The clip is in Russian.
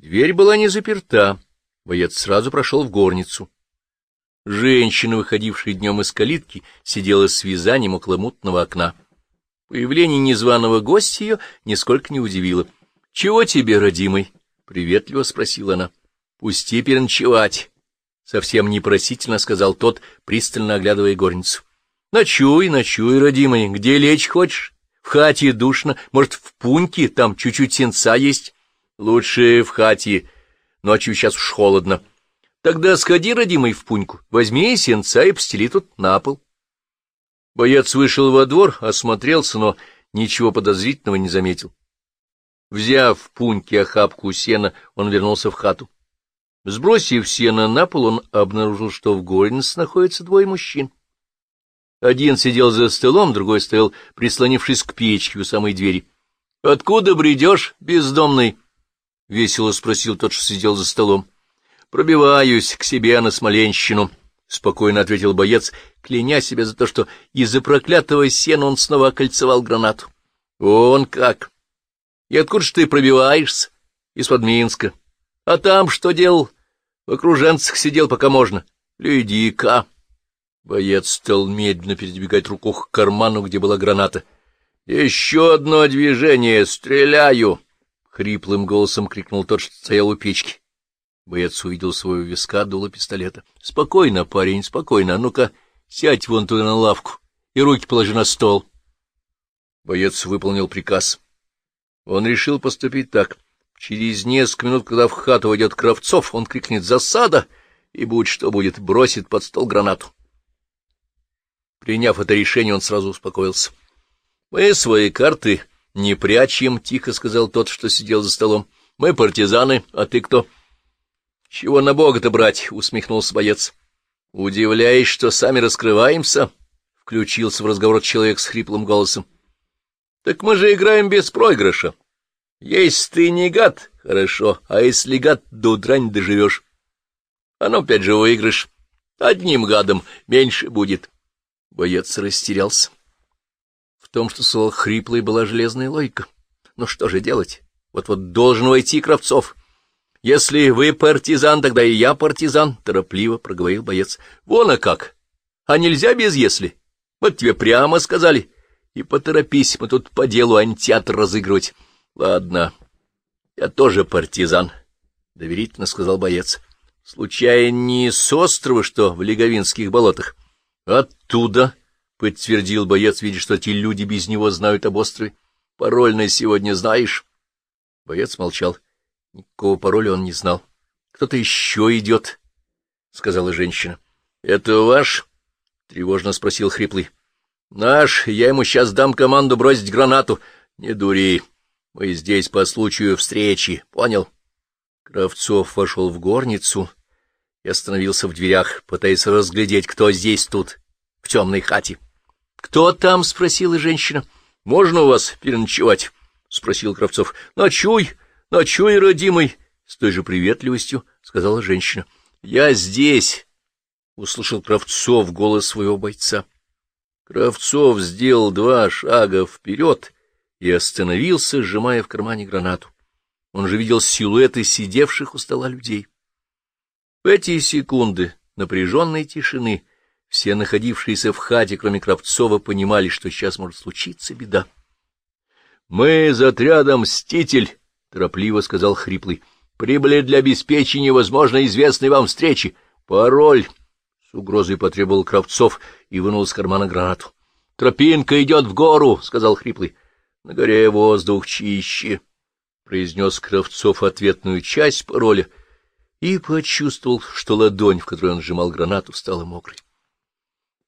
Дверь была не заперта. Боец сразу прошел в горницу. Женщина, выходившая днем из калитки, сидела с вязанием около мутного окна. Появление незваного гостя ее нисколько не удивило. — Чего тебе, родимый? — приветливо спросила она. — Пусти переночевать. Совсем непросительно сказал тот, пристально оглядывая горницу. — Ночуй, ночуй, родимый, где лечь хочешь? В хате душно, может, в пуньке, там чуть-чуть сенца есть. Лучше в хате, ночью сейчас уж холодно. Тогда сходи, родимый, в пуньку, возьми сенца и постели тут на пол. Боец вышел во двор, осмотрелся, но ничего подозрительного не заметил. Взяв в пуньке охапку сена, он вернулся в хату. Сбросив сено на пол, он обнаружил, что в горнице находятся двое мужчин. Один сидел за столом, другой стоял, прислонившись к печке у самой двери. — Откуда бредешь, бездомный? — весело спросил тот, что сидел за столом. — Пробиваюсь к себе на Смоленщину, — спокойно ответил боец, кляня себя за то, что из-за проклятого сена он снова окольцевал гранату. — Он как! И откуда ж ты пробиваешься? — Из-под Минска. — А там что делал? В окруженцах сидел, пока можно. — Леди-ка! Боец стал медленно передвигать руку к карману, где была граната. — Еще одно движение! Стреляю! — хриплым голосом крикнул тот, что стоял у печки. Боец увидел свою виска, дуло пистолета. — Спокойно, парень, спокойно. Ну-ка, сядь вон туда на лавку и руки положи на стол. Боец выполнил приказ. Он решил поступить так. Через несколько минут, когда в хату войдет Кравцов, он крикнет «Засада!» и, будь что будет, бросит под стол гранату. Приняв это решение, он сразу успокоился. — Мы свои карты не прячем, — тихо сказал тот, что сидел за столом. — Мы партизаны, а ты кто? — Чего на бога-то брать? — усмехнулся боец. — Удивляясь, что сами раскрываемся? — включился в разговор человек с хриплым голосом. — Так мы же играем без проигрыша. Если ты не гад, хорошо, а если гад, до утра не доживешь. А ну, опять же, выигрыш. Одним гадом меньше будет. — Боец растерялся. Том, что слово хриплой была железная логика. Ну что же делать? Вот-вот должен войти Кравцов. Если вы партизан, тогда и я партизан, — торопливо проговорил боец. Вон а как! А нельзя без «если». Вот тебе прямо сказали. И поторопись, мы тут по делу антиатр разыгрывать. Ладно, я тоже партизан, — доверительно сказал боец. Случайно не с острова, что в Леговинских болотах? — Оттуда, — подтвердил боец, видя, что эти люди без него знают об острове. — Пароль сегодня знаешь? Боец молчал. Никакого пароля он не знал. — Кто-то еще идет, — сказала женщина. — Это ваш? — тревожно спросил хриплый. — Наш. Я ему сейчас дам команду бросить гранату. Не дури. Мы здесь по случаю встречи. Понял? Кравцов вошел в горницу и остановился в дверях, пытаясь разглядеть, кто здесь тут, в темной хате. — Кто там? — спросила женщина. — Можно у вас переночевать? — спросил Кравцов. — Ночуй, ночуй, родимый! — с той же приветливостью сказала женщина. — Я здесь! — услышал Кравцов голос своего бойца. Кравцов сделал два шага вперед и остановился, сжимая в кармане гранату. Он же видел силуэты сидевших у стола людей. В эти секунды напряженной тишины все находившиеся в хате, кроме Кравцова, понимали, что сейчас может случиться беда. — Мы за отрядом «Мститель», — торопливо сказал Хриплый. — Прибыли для обеспечения, возможно, известной вам встречи. Пароль! — с угрозой потребовал Кравцов и вынул из кармана гранату. — Тропинка идет в гору, — сказал Хриплый. — На горе воздух чище, — произнес Кравцов ответную часть пароля — и почувствовал, что ладонь, в которой он сжимал гранату, стала мокрой.